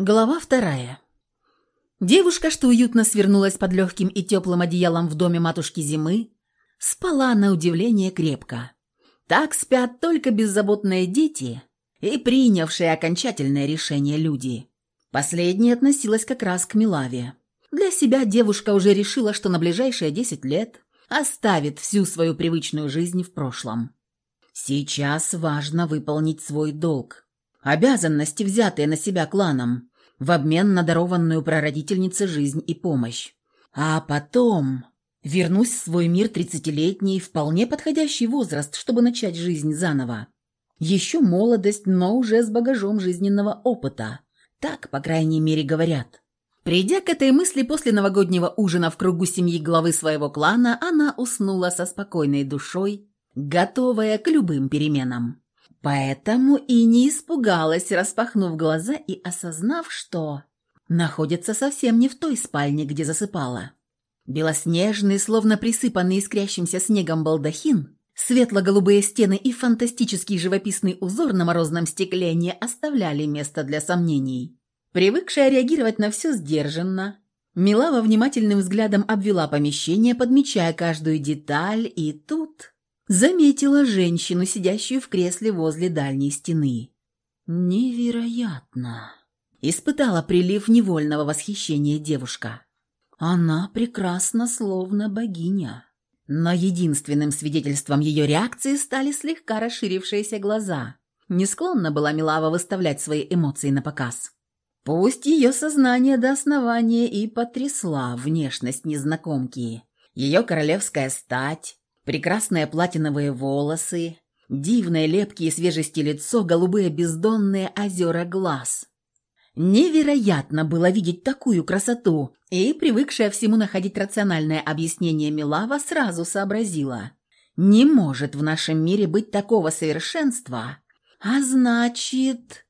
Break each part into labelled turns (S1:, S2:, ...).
S1: Глава вторая. Девушка, что уютно свернулась под легким и теплым одеялом в доме матушки Зимы, спала на удивление крепко. Так спят только беззаботные дети и принявшие окончательное решение люди. Последнее относилось как раз к Милаве. Для себя девушка уже решила, что на ближайшие 10 лет оставит всю свою привычную жизнь в прошлом. Сейчас важно выполнить свой долг. Обязанности, взятые на себя кланом, в обмен на дарованную прародительнице жизнь и помощь. А потом вернусь в свой мир тридцатилетний, вполне подходящий возраст, чтобы начать жизнь заново. Еще молодость, но уже с багажом жизненного опыта. Так, по крайней мере, говорят. Придя к этой мысли после новогоднего ужина в кругу семьи главы своего клана, она уснула со спокойной душой, готовая к любым переменам. Поэтому и не испугалась, распахнув глаза и осознав, что находится совсем не в той спальне, где засыпала. Белоснежный, словно присыпанный искрящимся снегом балдахин, светло-голубые стены и фантастический живописный узор на морозном стекле не оставляли места для сомнений. Привыкшая реагировать на все сдержанно, Милава внимательным взглядом обвела помещение, подмечая каждую деталь, и тут заметила женщину, сидящую в кресле возле дальней стены. «Невероятно!» – испытала прилив невольного восхищения девушка. «Она прекрасна, словно богиня». Но единственным свидетельством ее реакции стали слегка расширившиеся глаза. Не склонна была Милава выставлять свои эмоции на показ. Пусть ее сознание до основания и потрясла внешность незнакомки. Ее королевская стать, Прекрасные платиновые волосы, дивное лепкие свежести лицо, голубые бездонные озера глаз. Невероятно было видеть такую красоту, и, привыкшая всему находить рациональное объяснение Милава, сразу сообразила. Не может в нашем мире быть такого совершенства, а значит...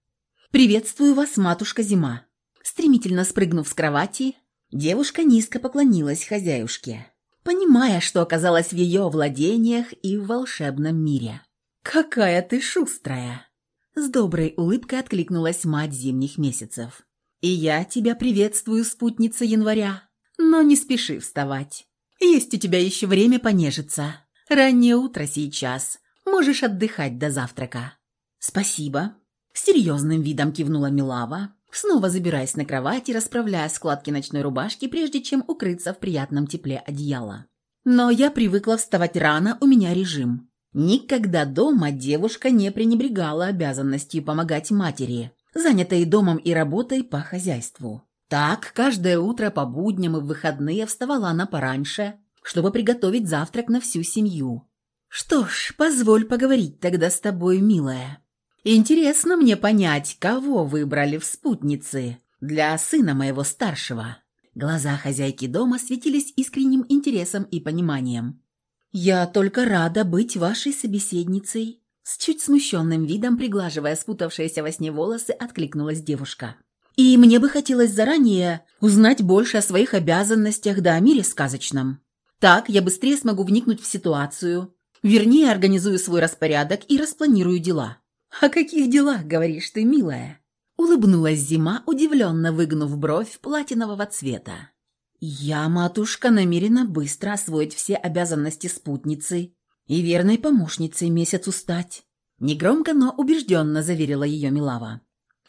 S1: «Приветствую вас, матушка Зима». Стремительно спрыгнув с кровати, девушка низко поклонилась хозяюшке понимая, что оказалась в ее владениях и в волшебном мире. «Какая ты шустрая!» С доброй улыбкой откликнулась мать зимних месяцев. «И я тебя приветствую, спутница января. Но не спеши вставать. Есть у тебя еще время понежиться. Раннее утро сейчас. Можешь отдыхать до завтрака». «Спасибо», — серьезным видом кивнула Милава, снова забираясь на кровать и расправляя складки ночной рубашки, прежде чем укрыться в приятном тепле одеяла. Но я привыкла вставать рано, у меня режим. Никогда дома девушка не пренебрегала обязанностью помогать матери, занятой домом и работой по хозяйству. Так, каждое утро по будням и в выходные вставала она пораньше, чтобы приготовить завтрак на всю семью. «Что ж, позволь поговорить тогда с тобой, милая», Интересно мне понять, кого выбрали в спутницы для сына моего старшего. Глаза хозяйки дома светились искренним интересом и пониманием. «Я только рада быть вашей собеседницей», с чуть смущенным видом, приглаживая спутавшиеся во сне волосы, откликнулась девушка. «И мне бы хотелось заранее узнать больше о своих обязанностях да о мире сказочном. Так я быстрее смогу вникнуть в ситуацию, вернее, организую свой распорядок и распланирую дела. «О каких делах говоришь ты, милая?» Улыбнулась зима, удивленно выгнув бровь платинового цвета. «Я, матушка, намерена быстро освоить все обязанности спутницы и верной помощницей месяцу стать». Негромко, но убежденно заверила ее Милава.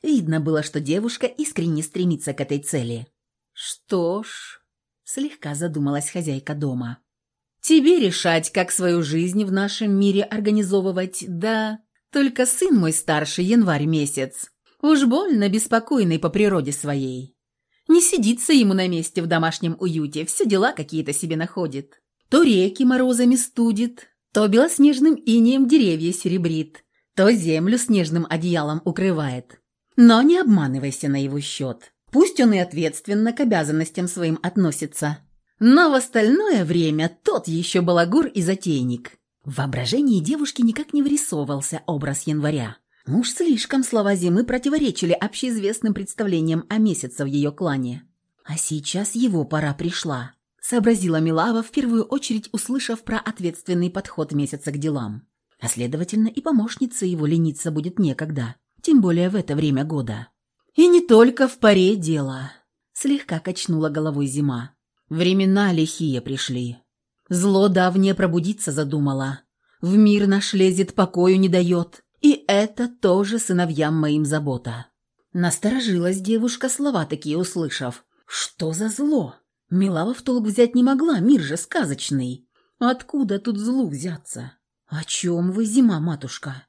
S1: Видно было, что девушка искренне стремится к этой цели. «Что ж...» — слегка задумалась хозяйка дома. «Тебе решать, как свою жизнь в нашем мире организовывать, да...» Только сын мой старший, январь месяц, уж больно беспокойный по природе своей. Не сидится ему на месте в домашнем уюте, все дела какие-то себе находит. То реки морозами студит, то белоснежным инеем деревья серебрит, то землю снежным одеялом укрывает. Но не обманывайся на его счет. Пусть он и ответственно к обязанностям своим относится. Но в остальное время тот еще балагур и затейник. В воображении девушки никак не вырисовывался образ января. Уж слишком слова зимы противоречили общеизвестным представлениям о месяце в ее клане. А сейчас его пора пришла, сообразила Милава, в первую очередь услышав про ответственный подход месяца к делам. А следовательно, и помощница его лениться будет некогда, тем более в это время года. «И не только в паре дело», — слегка качнула головой зима. «Времена лихие пришли. Зло давнее пробудиться задумала. В мир наш лезет, покою не дает. И это тоже сыновьям моим забота». Насторожилась девушка, слова такие услышав. «Что за зло?» Милава в толк взять не могла, мир же сказочный. Откуда тут злу взяться? О чем вы, зима, матушка?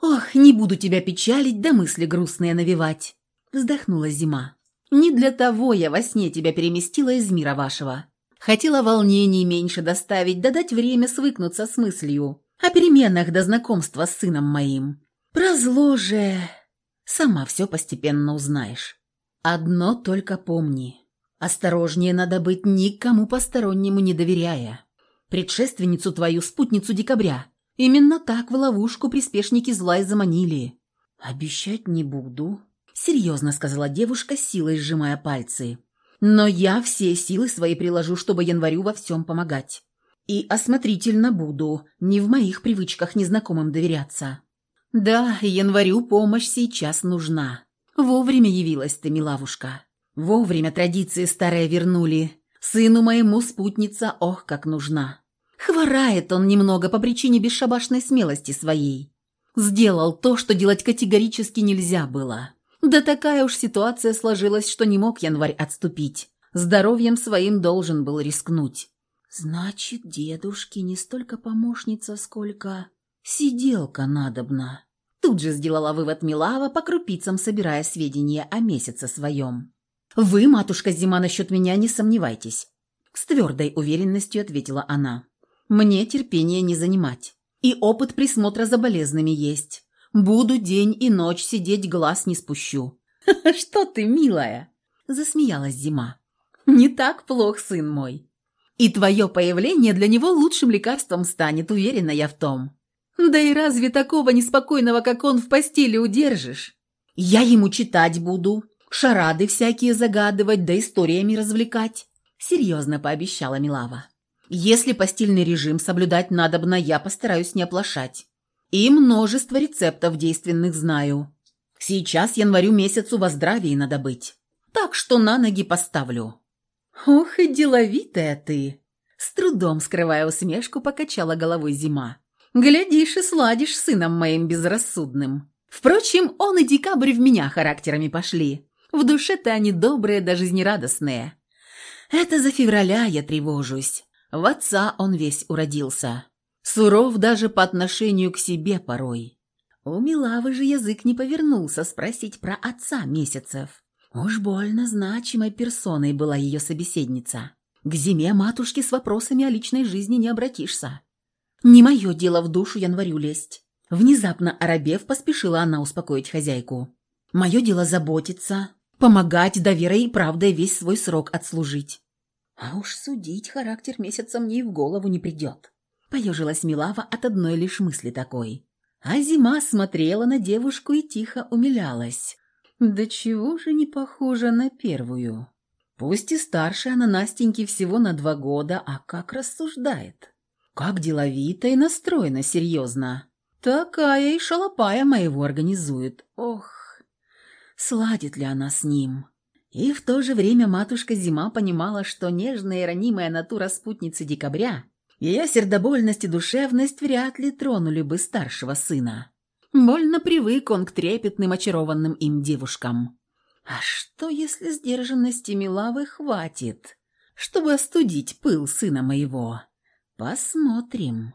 S1: Ох, не буду тебя печалить, да мысли грустные навевать. Вздохнула зима. Не для того я во сне тебя переместила из мира вашего. Хотела волнений меньше доставить, да дать время свыкнуться с мыслью о переменах до знакомства с сыном моим. Про зло же... Сама все постепенно узнаешь. Одно только помни. Осторожнее надо быть, никому постороннему не доверяя. Предшественницу твою, спутницу декабря. Именно так в ловушку приспешники зла и заманили. Обещать не буду, серьезно сказала девушка, силой сжимая пальцы. Но я все силы свои приложу, чтобы январю во всем помогать. И осмотрительно буду, не в моих привычках незнакомым доверяться. Да, январю помощь сейчас нужна. Вовремя явилась ты, милавушка. Вовремя традиции старые вернули. Сыну моему спутница, ох, как нужна. Хворает он немного по причине бесшабашной смелости своей. Сделал то, что делать категорически нельзя было. Да такая уж ситуация сложилась, что не мог январь отступить. Здоровьем своим должен был рискнуть. Значит, дедушке не столько помощница, сколько сиделка надобна. Тут же сделала вывод Милава, по крупицам собирая сведения о месяце своем. «Вы, матушка Зима, насчет меня не сомневайтесь», — с твердой уверенностью ответила она. «Мне терпение не занимать. И опыт присмотра за болезными есть. Буду день и ночь сидеть, глаз не спущу». «Что ты, милая?» — засмеялась Зима. «Не так плох, сын мой. И твое появление для него лучшим лекарством станет, уверена я в том. Да и разве такого неспокойного, как он, в постели удержишь? Я ему читать буду, шарады всякие загадывать, да историями развлекать», — серьезно пообещала Милава. «Если постельный режим соблюдать надобно, я постараюсь не оплошать. И множество рецептов действенных знаю. Сейчас январю месяцу во здравии надо быть, так что на ноги поставлю». «Ох и деловитая ты!» С трудом скрывая усмешку, покачала головой зима. «Глядишь и сладишь сыном моим безрассудным. Впрочем, он и декабрь в меня характерами пошли. В душе-то они добрые да жизнерадостные. Это за февраля я тревожусь. В отца он весь уродился. Суров даже по отношению к себе порой. У Милавы же язык не повернулся спросить про отца месяцев. Уж больно значимой персоной была ее собеседница. К зиме матушки с вопросами о личной жизни не обратишься. Не мое дело в душу январю лезть. Внезапно оробев поспешила она успокоить хозяйку. Мое дело заботиться, помогать, верой и правдой весь свой срок отслужить. А уж судить характер месяца мне и в голову не придет. Поежилась Милава от одной лишь мысли такой. А зима смотрела на девушку и тихо умилялась. Да чего же не похожа на первую? Пусть и старше она Настеньки всего на два года, а как рассуждает. Как деловито и настроена серьезно. Такая и шалопая моего организует. Ох, Сладит ли она с ним? И в то же время матушка Зима понимала, что нежная и ранимая натура спутницы декабря, ее сердобольность и душевность вряд ли тронули бы старшего сына. Больно привык он к трепетным, очарованным им девушкам. А что, если сдержанности Милавы хватит, чтобы остудить пыл сына моего? Посмотрим.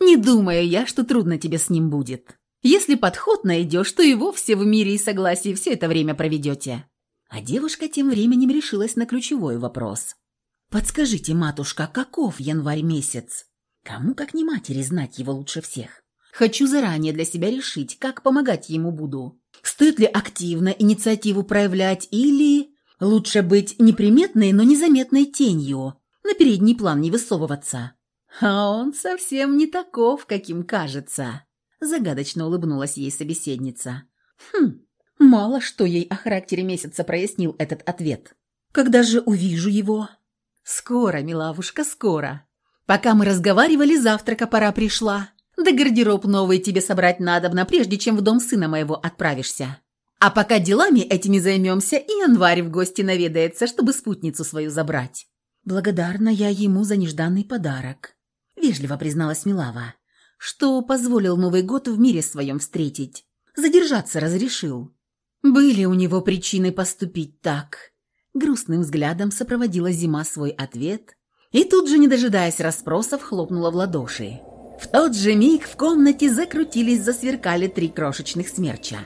S1: Не думаю я, что трудно тебе с ним будет. Если подход найдешь, то и вовсе в мире и согласии все это время проведете». А девушка тем временем решилась на ключевой вопрос. «Подскажите, матушка, каков январь месяц? Кому, как не матери, знать его лучше всех? Хочу заранее для себя решить, как помогать ему буду. Стоит ли активно инициативу проявлять или лучше быть неприметной, но незаметной тенью, на передний план не высовываться? А он совсем не таков, каким кажется». Загадочно улыбнулась ей собеседница. Хм, мало что ей о характере месяца прояснил этот ответ. Когда же увижу его? Скоро, милавушка, скоро. Пока мы разговаривали, завтрака пора пришла. Да гардероб новый тебе собрать надобно, прежде чем в дом сына моего отправишься. А пока делами этими займемся, и январь в гости наведается, чтобы спутницу свою забрать». «Благодарна я ему за нежданный подарок», — вежливо призналась Милава, «что позволил Новый год в мире своем встретить. Задержаться разрешил. Были у него причины поступить так». Грустным взглядом сопроводила зима свой ответ и тут же, не дожидаясь расспросов, хлопнула в ладоши. В тот же миг в комнате закрутились, засверкали три крошечных смерча.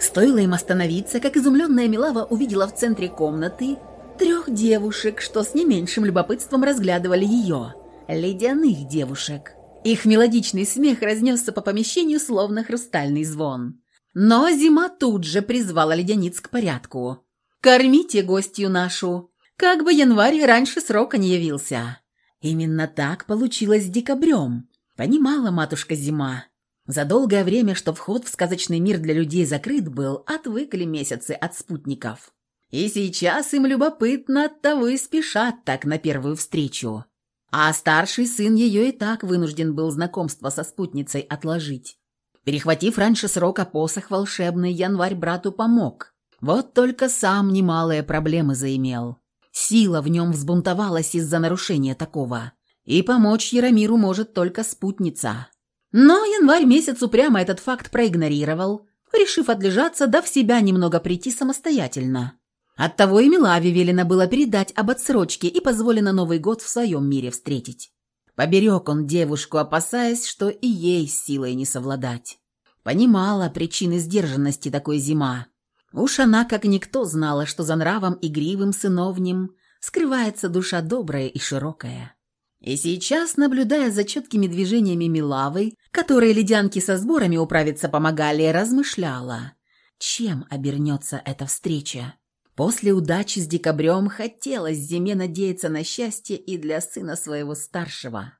S1: Стоило им остановиться, как изумленная Милава увидела в центре комнаты трех девушек, что с не меньшим любопытством разглядывали ее. Ледяных девушек. Их мелодичный смех разнесся по помещению, словно хрустальный звон. Но зима тут же призвала ледяниц к порядку. «Кормите гостью нашу!» Как бы январь раньше срока не явился. Именно так получилось с декабрем. Понимала матушка зима. За долгое время, что вход в сказочный мир для людей закрыт был, отвыкли месяцы от спутников. И сейчас им любопытно, оттого и спешат так на первую встречу. А старший сын ее и так вынужден был знакомство со спутницей отложить. Перехватив раньше срока посох волшебный, январь брату помог. Вот только сам немалые проблемы заимел. Сила в нем взбунтовалась из-за нарушения такого. И помочь Яромиру может только спутница. Но январь месяц упрямо этот факт проигнорировал, решив отлежаться, дав себя немного прийти самостоятельно. Оттого и Милаве велено было передать об отсрочке и позволено Новый год в своем мире встретить. Поберег он девушку, опасаясь, что и ей с силой не совладать. Понимала причины сдержанности такой зима. Уж она, как никто, знала, что за нравом игривым сыновним скрывается душа добрая и широкая. И сейчас, наблюдая за четкими движениями Милавы, которые ледянки со сборами управиться помогали, размышляла, чем обернется эта встреча. После удачи с декабрем хотелось зиме надеяться на счастье и для сына своего старшего.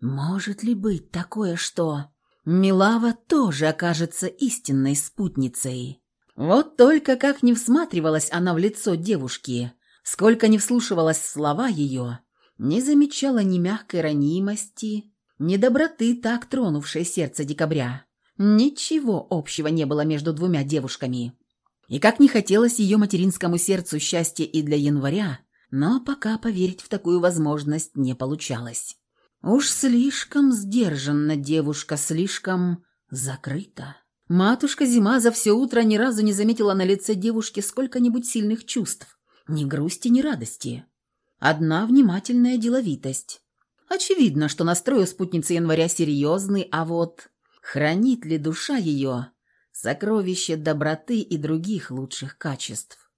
S1: Может ли быть такое, что Милава тоже окажется истинной спутницей? Вот только как не всматривалась она в лицо девушки, сколько не вслушивалась в слова ее, не замечала ни мягкой ранимости, ни доброты, так тронувшей сердце декабря. Ничего общего не было между двумя девушками. И как не хотелось ее материнскому сердцу счастья и для января, но пока поверить в такую возможность не получалось. Уж слишком сдержанна девушка, слишком закрыта. Матушка Зима за все утро ни разу не заметила на лице девушки сколько-нибудь сильных чувств. Ни грусти, ни радости. Одна внимательная деловитость. Очевидно, что настрой у спутницы января серьезный, а вот хранит ли душа ее сокровище доброты и других лучших качеств?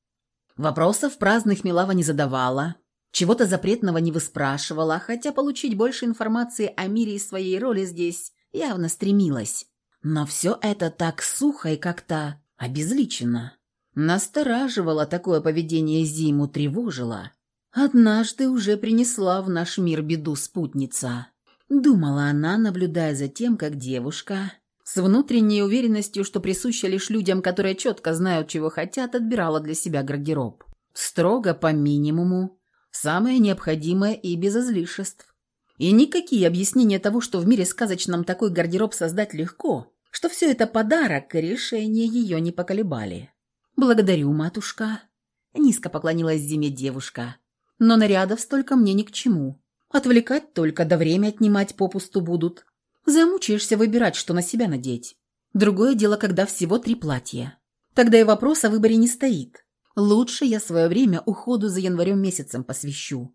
S1: Вопросов праздных Милава не задавала, чего-то запретного не выспрашивала, хотя получить больше информации о мире и своей роли здесь явно стремилась. Но все это так сухо и как-то обезличено. Настораживало такое поведение Зиму, тревожило. Однажды уже принесла в наш мир беду спутница. Думала она, наблюдая за тем, как девушка, с внутренней уверенностью, что присуща лишь людям, которые четко знают, чего хотят, отбирала для себя гардероб. Строго по минимуму, самое необходимое и без излишеств. И никакие объяснения того, что в мире сказочном такой гардероб создать легко, что все это подарок, решения ее не поколебали. «Благодарю, матушка», — низко поклонилась Зиме девушка. «Но нарядов столько мне ни к чему. Отвлекать только, да время отнимать попусту будут. Замучаешься выбирать, что на себя надеть. Другое дело, когда всего три платья. Тогда и вопрос о выборе не стоит. Лучше я свое время уходу за январем месяцем посвящу.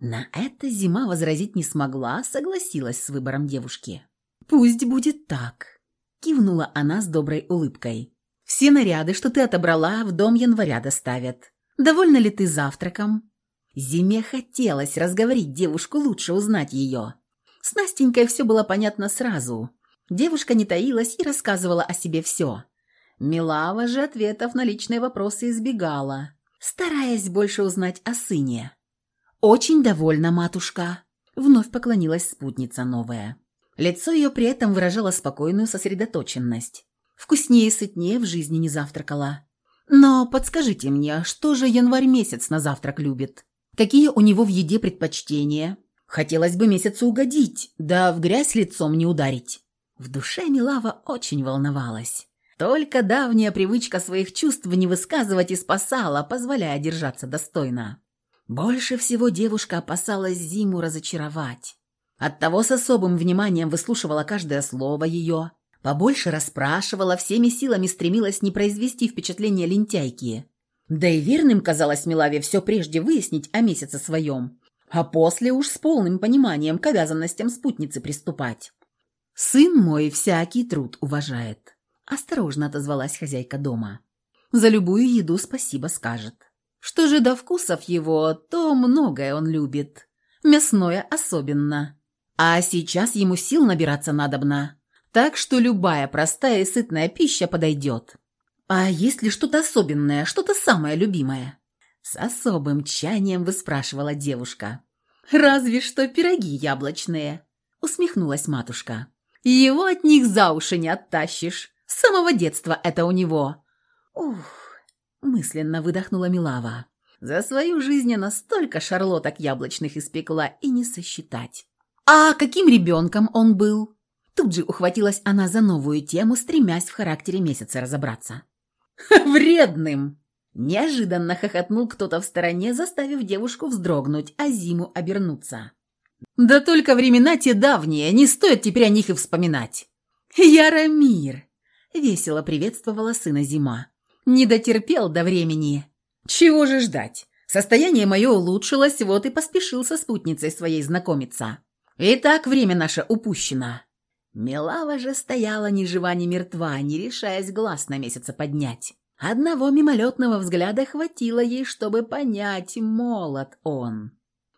S1: На это зима возразить не смогла, согласилась с выбором девушки. «Пусть будет так», – кивнула она с доброй улыбкой. «Все наряды, что ты отобрала, в дом января доставят. Довольна ли ты завтраком?» Зиме хотелось разговорить девушку, лучше узнать ее. С Настенькой все было понятно сразу. Девушка не таилась и рассказывала о себе все. Милава же ответов на личные вопросы избегала, стараясь больше узнать о сыне. «Очень довольна, матушка», — вновь поклонилась спутница новая. Лицо ее при этом выражало спокойную сосредоточенность. Вкуснее и сытнее в жизни не завтракала. «Но подскажите мне, что же январь месяц на завтрак любит? Какие у него в еде предпочтения? Хотелось бы месяцу угодить, да в грязь лицом не ударить». В душе Милава очень волновалась. Только давняя привычка своих чувств не высказывать и спасала, позволяя держаться достойно. Больше всего девушка опасалась Зиму разочаровать. Оттого с особым вниманием выслушивала каждое слово ее, побольше расспрашивала, всеми силами стремилась не произвести впечатление лентяйки. Да и верным казалось Милаве все прежде выяснить о месяце своем, а после уж с полным пониманием к обязанностям спутницы приступать. «Сын мой всякий труд уважает», – осторожно отозвалась хозяйка дома. «За любую еду спасибо скажет. Что же до вкусов его, то многое он любит. Мясное особенно. А сейчас ему сил набираться надобно. Так что любая простая и сытная пища подойдет. А есть ли что-то особенное, что-то самое любимое?» С особым тщанием выспрашивала девушка. «Разве что пироги яблочные», — усмехнулась матушка. «Его от них за уши не оттащишь. С самого детства это у него». «Ух», — мысленно выдохнула Милава. «За свою жизнь она столько шарлоток яблочных испекла и не сосчитать». «А каким ребенком он был?» Тут же ухватилась она за новую тему, стремясь в характере месяца разобраться. «Вредным!» Неожиданно хохотнул кто-то в стороне, заставив девушку вздрогнуть, а Зиму обернуться. «Да только времена те давние, не стоит теперь о них и вспоминать». «Яромир!» — весело приветствовала сына Зима. «Не дотерпел до времени». «Чего же ждать? Состояние мое улучшилось, вот и поспешил со спутницей своей знакомиться. Итак, время наше упущено». Милава же стояла ни жива, ни мертва, не решаясь глаз на месяца поднять. Одного мимолетного взгляда хватило ей, чтобы понять, молод он.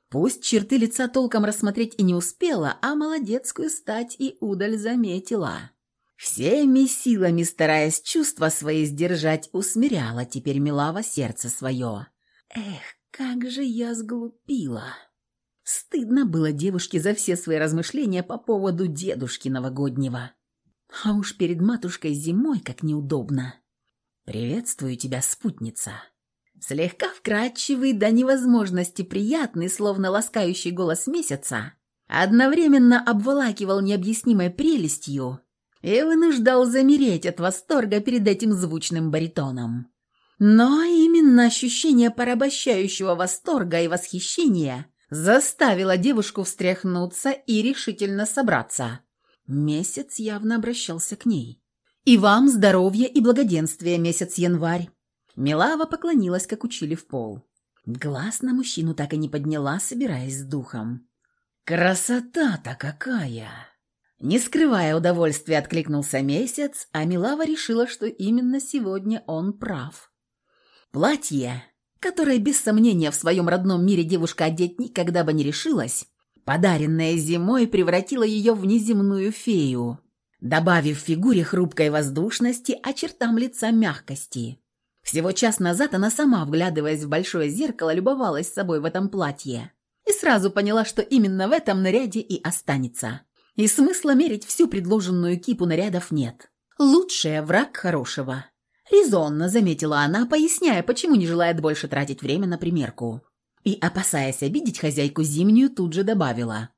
S1: Пусть черты лица толком рассмотреть и не успела, а молодецкую стать и удаль заметила. Всеми силами, стараясь чувства свои сдержать, усмиряла теперь Милава сердце свое. Эх, как же я сглупила. Стыдно было девушке за все свои размышления по поводу дедушки новогоднего. А уж перед матушкой зимой как неудобно. «Приветствую тебя, спутница!» Слегка вкрадчивый до невозможности приятный, словно ласкающий голос месяца, одновременно обволакивал необъяснимой прелестью и вынуждал замереть от восторга перед этим звучным баритоном. Но именно ощущение порабощающего восторга и восхищения заставило девушку встряхнуться и решительно собраться. Месяц явно обращался к ней. «И вам здоровья и благоденствия, месяц январь!» Милава поклонилась, как учили в пол. Глаз на мужчину так и не подняла, собираясь с духом. «Красота-то какая!» Не скрывая удовольствия, откликнулся месяц, а Милава решила, что именно сегодня он прав. Платье, которое без сомнения в своем родном мире девушка одеть никогда бы не решилась, подаренное зимой превратило ее в неземную фею, добавив фигуре хрупкой воздушности, а чертам лица мягкости. Всего час назад она сама, вглядываясь в большое зеркало, любовалась собой в этом платье. И сразу поняла, что именно в этом наряде и останется. И смысла мерить всю предложенную кипу нарядов нет. Лучшее враг хорошего. Резонно заметила она, поясняя, почему не желает больше тратить время на примерку. И, опасаясь обидеть хозяйку зимнюю, тут же добавила.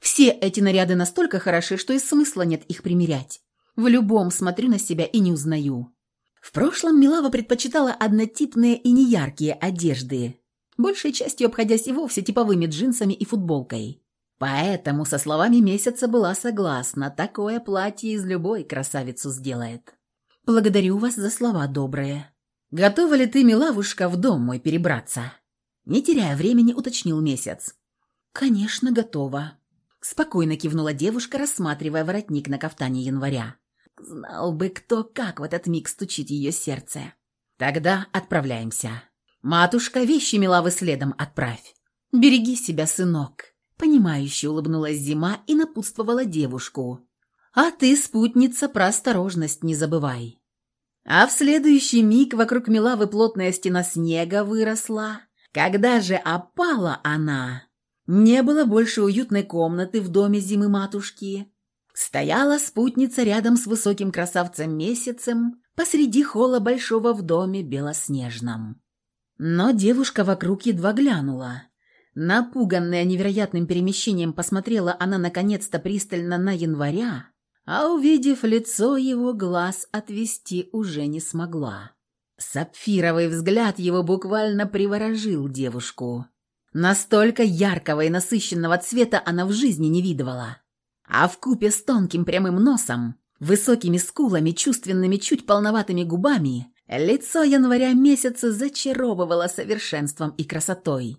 S1: Все эти наряды настолько хороши, что и смысла нет их примерять. В любом смотрю на себя и не узнаю. В прошлом Милава предпочитала однотипные и неяркие одежды, большей частью обходясь и вовсе типовыми джинсами и футболкой. Поэтому со словами месяца была согласна, такое платье из любой красавицу сделает. «Благодарю вас за слова добрые. Готова ли ты, милавушка, в дом мой перебраться?» Не теряя времени, уточнил месяц. «Конечно, готова», Спокойно кивнула девушка, рассматривая воротник на кафтане января. Знал бы кто, как в этот миг стучит ее сердце. Тогда отправляемся. Матушка, вещи Милавы следом отправь. Береги себя, сынок. Понимающе улыбнулась зима и напутствовала девушку. А ты, спутница, про осторожность не забывай. А в следующий миг вокруг Милавы плотная стена снега выросла. Когда же опала она, не было больше уютной комнаты в доме зимы матушки. Стояла спутница рядом с высоким красавцем-месяцем посреди холла большого в доме белоснежном. Но девушка вокруг едва глянула. Напуганная невероятным перемещением, посмотрела она наконец-то пристально на января, а увидев лицо его, глаз отвести уже не смогла. Сапфировый взгляд его буквально приворожил девушку. Настолько яркого и насыщенного цвета она в жизни не видывала. А в купе с тонким прямым носом, высокими скулами, чувственными чуть полноватыми губами, лицо января месяца зачаровывало совершенством и красотой.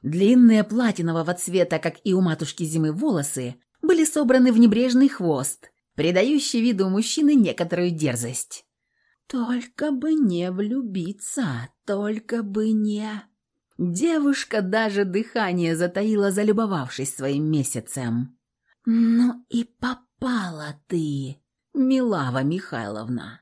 S1: Длинные платинового цвета, как и у матушки зимы волосы, были собраны в небрежный хвост, придающий виду мужчины некоторую дерзость. Только бы не влюбиться, только бы не... Девушка даже дыхание затаила, залюбовавшись своим месяцем. «Ну и попала ты, Милава Михайловна!»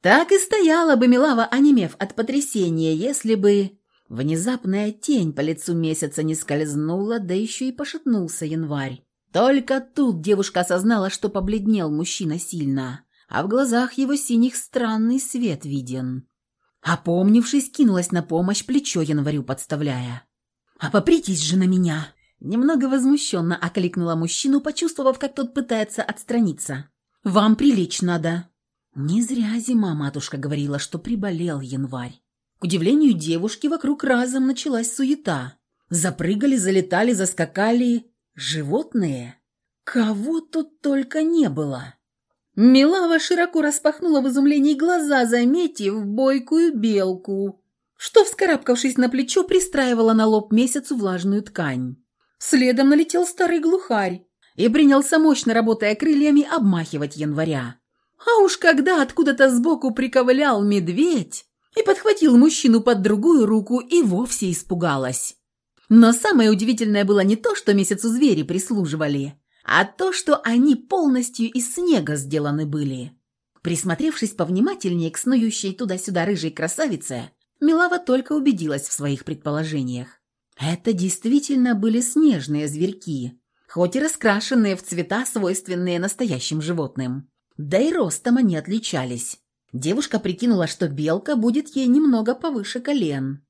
S1: Так и стояла бы Милава, онемев от потрясения, если бы внезапная тень по лицу месяца не скользнула, да еще и пошатнулся январь. Только тут девушка осознала, что побледнел мужчина сильно а в глазах его синих странный свет виден. Опомнившись, кинулась на помощь, плечо январю подставляя. «А попритесь же на меня!» Немного возмущенно окликнула мужчину, почувствовав, как тот пытается отстраниться. «Вам прилечь надо». Не зря зима матушка говорила, что приболел январь. К удивлению девушки, вокруг разом началась суета. Запрыгали, залетали, заскакали. Животные. Кого тут только не было. Милава широко распахнула в изумлении глаза, заметив бойкую белку, что, вскарабкавшись на плечо, пристраивала на лоб месяцу влажную ткань. Следом налетел старый глухарь и принялся, мощно работая крыльями, обмахивать января. А уж когда откуда-то сбоку приковылял медведь и подхватил мужчину под другую руку, и вовсе испугалась. Но самое удивительное было не то, что месяцу звери прислуживали, а то, что они полностью из снега сделаны были. Присмотревшись повнимательнее к снующей туда-сюда рыжей красавице, Милава только убедилась в своих предположениях. Это действительно были снежные зверьки, хоть и раскрашенные в цвета, свойственные настоящим животным. Да и ростом они отличались. Девушка прикинула, что белка будет ей немного повыше колен.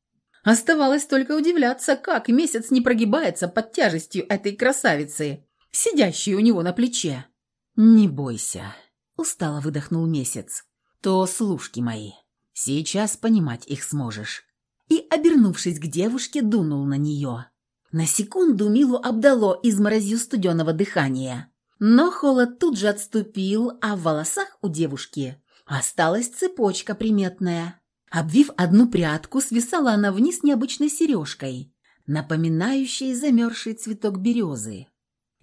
S1: Оставалось только удивляться, как месяц не прогибается под тяжестью этой красавицы, сидящий у него на плече. «Не бойся», — устало выдохнул месяц. «То служки мои. Сейчас понимать их сможешь». И, обернувшись к девушке, дунул на нее. На секунду Милу обдало изморозью студеного дыхания. Но холод тут же отступил, а в волосах у девушки осталась цепочка приметная. Обвив одну прядку, свисала она вниз необычной сережкой, напоминающей замерзший цветок березы.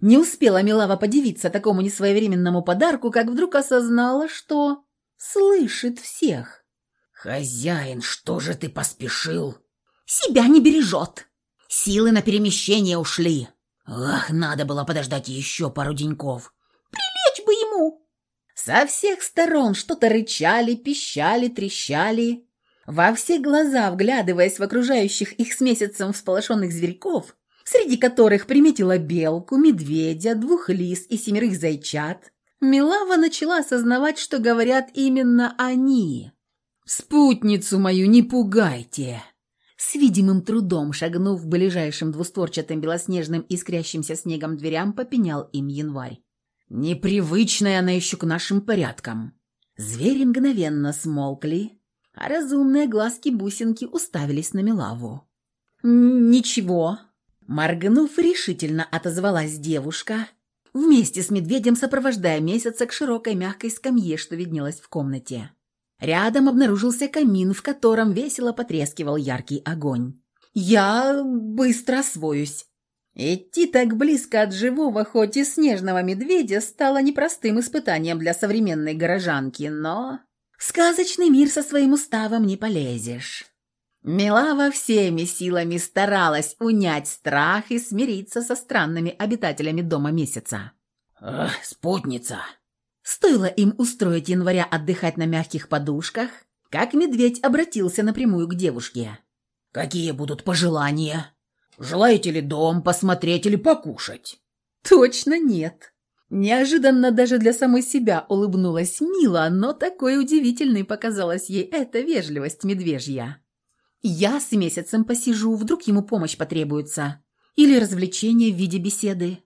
S1: Не успела Милава подивиться такому несвоевременному подарку, как вдруг осознала, что слышит всех.
S2: «Хозяин, что же ты поспешил?»
S1: «Себя не бережет. Силы на перемещение ушли».
S2: «Ах, надо было подождать еще пару деньков».
S1: «Прилечь бы ему!» Со всех сторон что-то рычали, пищали, трещали. Во все глаза, вглядываясь в окружающих их с месяцем всполошенных зверьков, среди которых приметила белку, медведя, двух лис и семерых зайчат, Милава начала осознавать, что говорят именно они. «Спутницу мою не пугайте!» С видимым трудом, шагнув к ближайшим двустворчатым белоснежным искрящимся снегом дверям, попенял им январь. «Непривычная она еще к нашим порядкам!» Звери мгновенно смолкли, а разумные глазки-бусинки уставились на Милаву. «Ничего», Моргнув, решительно отозвалась девушка, вместе с медведем сопровождая месяца к широкой мягкой скамье, что виднелась в комнате. Рядом обнаружился камин, в котором весело потрескивал яркий огонь. «Я быстро освоюсь». Идти так близко от живого, хоть и снежного медведя, стало непростым испытанием для современной горожанки, но... В сказочный мир со своим уставом не полезешь. Милава всеми силами старалась унять страх и смириться со странными обитателями дома месяца.
S2: «Эх, спутница!»
S1: Стоило им устроить января отдыхать на мягких подушках, как медведь обратился напрямую к девушке.
S2: «Какие будут пожелания? Желаете ли дом посмотреть или покушать?»
S1: «Точно нет!» Неожиданно даже для самой себя улыбнулась Мила, но такой удивительной показалась ей эта вежливость медвежья. Я с месяцем посижу, вдруг ему помощь потребуется. Или развлечение в виде беседы.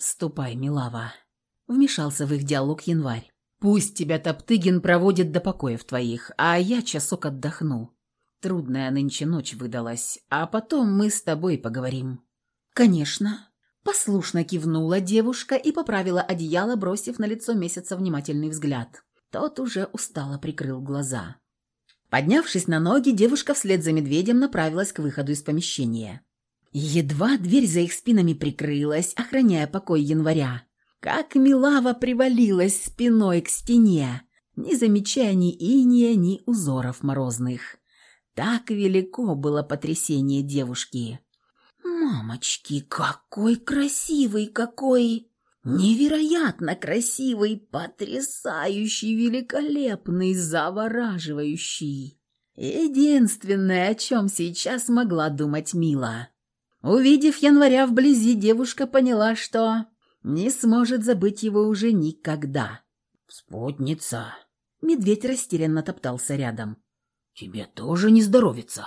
S1: Ступай, Милава. Вмешался в их диалог январь. «Пусть тебя Топтыгин проводит до покоев твоих, а я часок отдохну. Трудная нынче ночь выдалась, а потом мы с тобой поговорим». «Конечно». Послушно кивнула девушка и поправила одеяло, бросив на лицо месяца внимательный взгляд. Тот уже устало прикрыл глаза. Поднявшись на ноги, девушка вслед за медведем направилась к выходу из помещения. Едва дверь за их спинами прикрылась, охраняя покой января. Как Милава привалилась спиной к стене, не замечая ни иния, ни узоров морозных. Так велико было потрясение девушки. «Мамочки, какой красивый, какой...» Невероятно красивый, потрясающий, великолепный, завораживающий. Единственное, о чем сейчас могла думать Мила. Увидев января вблизи, девушка поняла, что не сможет забыть его уже никогда.
S2: «Спутница!»
S1: Медведь растерянно топтался рядом.
S2: «Тебе тоже не здоровится!»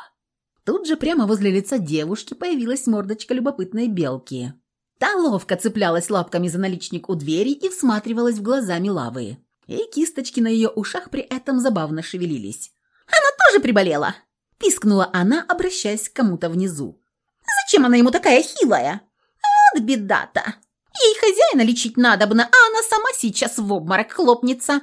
S1: Тут же прямо возле лица девушки появилась мордочка любопытной белки. Та ловко цеплялась лапками за наличник у двери и всматривалась в глаза Милавы. И кисточки на ее ушах при этом забавно шевелились. «Она тоже приболела!» – пискнула она, обращаясь к кому-то внизу. «Зачем она ему такая хилая? Вот беда-то! Ей хозяина лечить надобно, а она сама сейчас в обморок хлопнется!»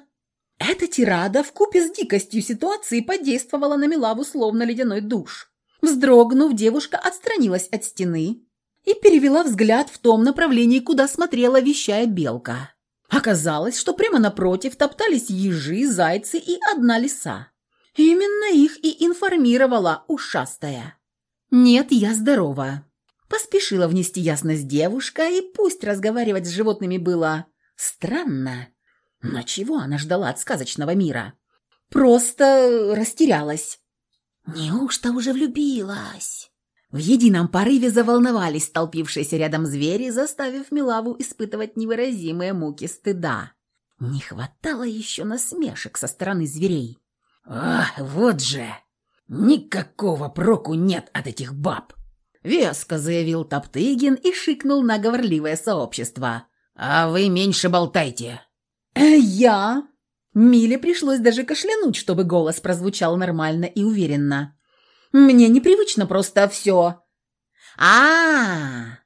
S1: Эта тирада вкупе с дикостью ситуации подействовала на Милаву словно ледяной душ. Вздрогнув, девушка отстранилась от стены, и перевела взгляд в том направлении, куда смотрела вещая белка. Оказалось, что прямо напротив топтались ежи, зайцы и одна лиса. Именно их и информировала ушастая. «Нет, я здорова». Поспешила внести ясность девушка, и пусть разговаривать с животными было странно, но чего она ждала от сказочного мира? Просто растерялась. «Неужто уже влюбилась?» В едином порыве заволновались столпившиеся рядом звери, заставив Милаву испытывать невыразимые муки стыда. Не хватало еще насмешек со стороны зверей.
S2: «Ах, вот же! Никакого проку нет от этих баб!»
S1: Веско заявил Топтыгин и шикнул на говорливое сообщество.
S2: «А вы меньше болтайте!»
S1: «Э, «Я?» Миле пришлось даже кашлянуть, чтобы голос прозвучал нормально и уверенно. Мне непривычно просто все. А,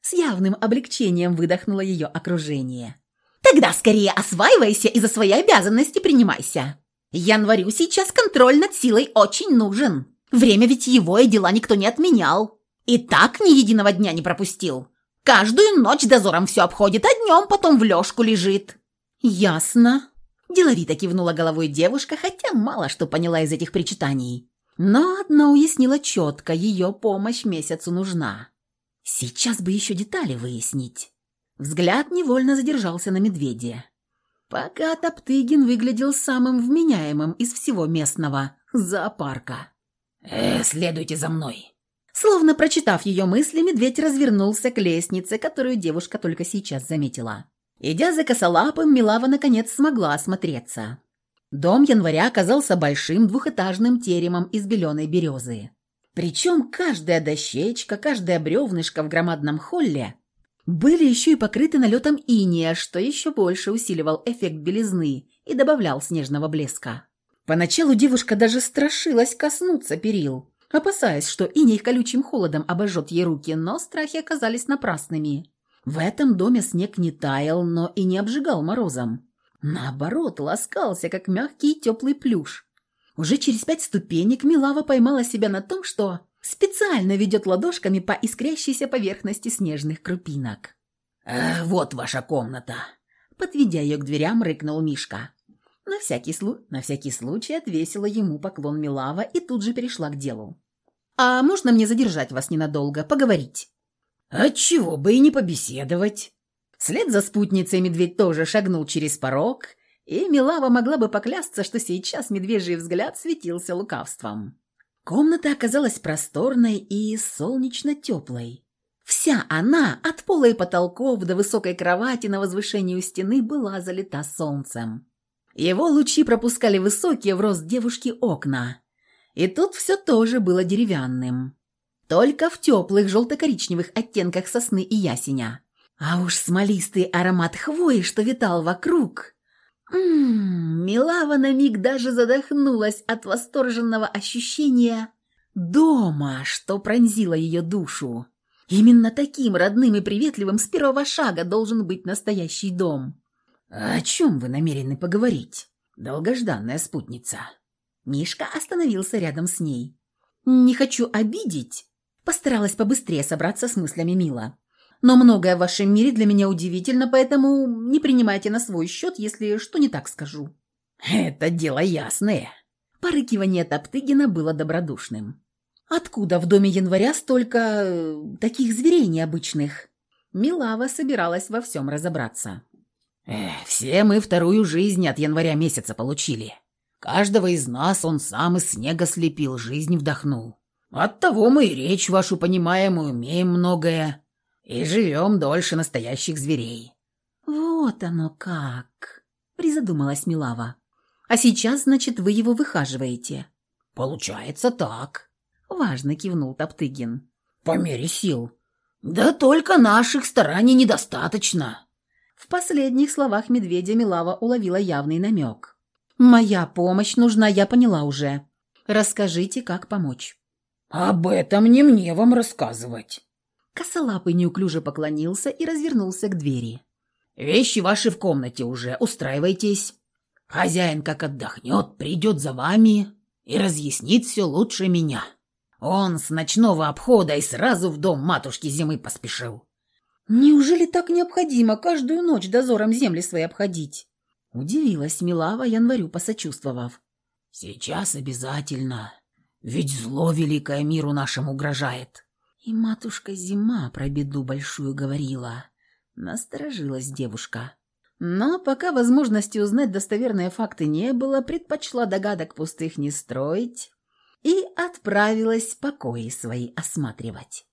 S1: С явным облегчением выдохнуло ее окружение. Тогда скорее осваивайся и за свои обязанности принимайся. Январю сейчас контроль над силой очень нужен. Время ведь его и дела никто не отменял. И так ни единого дня не пропустил. Каждую ночь дозором все обходит, а днем потом в лёжку лежит. Ясно. Деловито кивнула головой девушка, хотя мало что поняла из этих причитаний. Но одно уяснила четко, ее помощь месяцу нужна. Сейчас бы еще детали выяснить. Взгляд невольно задержался на медведе. Пока Топтыгин выглядел самым вменяемым из всего местного зоопарка.
S2: «Э, следуйте за мной!»
S1: Словно прочитав ее мысли, медведь развернулся к лестнице, которую девушка только сейчас заметила. Идя за косолапым, Милава наконец смогла осмотреться. Дом января оказался большим двухэтажным теремом из беленой березы. Причем каждая дощечка, каждая бревнышко в громадном холле были еще и покрыты налетом иния, что еще больше усиливал эффект белизны и добавлял снежного блеска. Поначалу девушка даже страшилась коснуться перил, опасаясь, что иней колючим холодом обожжет ей руки, но страхи оказались напрасными. В этом доме снег не таял, но и не обжигал морозом. Наоборот, ласкался, как мягкий теплый плюш. Уже через пять ступенек Милава поймала себя на том, что специально ведет ладошками по искрящейся поверхности снежных крупинок.
S2: «Э, «Вот ваша комната», —
S1: подведя ее к дверям, рыкнул Мишка. На всякий, слу... на всякий случай отвесила ему поклон Милава и тут же перешла к делу. «А можно мне задержать вас ненадолго, поговорить?»
S2: «Отчего бы и не побеседовать?»
S1: Вслед за спутницей медведь тоже шагнул через порог, и Милава могла бы поклясться, что сейчас медвежий взгляд светился лукавством. Комната оказалась просторной и солнечно-теплой. Вся она, от пола и потолков до высокой кровати на возвышении у стены, была залита солнцем. Его лучи пропускали высокие в рост девушки окна. И тут все тоже было деревянным. Только в теплых желто-коричневых оттенках сосны и ясеня. А уж смолистый аромат хвои, что витал вокруг. Ммм, Милава на миг даже задохнулась от восторженного ощущения дома, что пронзило ее душу. Именно таким родным и приветливым с первого шага должен быть настоящий дом. «О чем вы намерены поговорить, долгожданная спутница?» Мишка остановился рядом с ней. «Не хочу обидеть», – постаралась побыстрее собраться с мыслями Мила. «Но многое в вашем мире для меня удивительно, поэтому не принимайте на свой счет, если что не так скажу».
S2: «Это дело ясное».
S1: Порыкивание Топтыгина было добродушным. Откуда в доме января столько... Э, таких зверей необычных? Милава собиралась во всем разобраться.
S2: Эх, все мы вторую жизнь от января месяца получили. Каждого из нас он сам из снега слепил, жизнь вдохнул. Оттого мы и речь вашу понимаем и умеем многое. И живем дольше настоящих зверей.
S1: Вот оно как, призадумалась Милава. А сейчас, значит, вы его выхаживаете?
S2: Получается так.
S1: Важно кивнул Топтыгин.
S2: По мере сил. Да только наших стараний недостаточно.
S1: В последних словах медведя Милава уловила явный намек. «Моя помощь нужна, я поняла уже. Расскажите, как помочь».
S2: «Об этом не мне вам рассказывать».
S1: Косолапый неуклюже поклонился и развернулся к двери.
S2: «Вещи ваши в комнате уже, устраивайтесь. Хозяин, как отдохнет, придет за вами и разъяснит все лучше меня». Он с ночного обхода и сразу в дом матушки зимы поспешил.
S1: «Неужели так необходимо каждую ночь дозором земли свои обходить?» Удивилась Милава, январю посочувствовав.
S2: «Сейчас обязательно, ведь зло великое миру нашему угрожает».
S1: И матушка зима про беду большую говорила. Насторожилась девушка. Но пока возможности узнать достоверные факты не было, предпочла догадок пустых не строить и отправилась покои свои осматривать.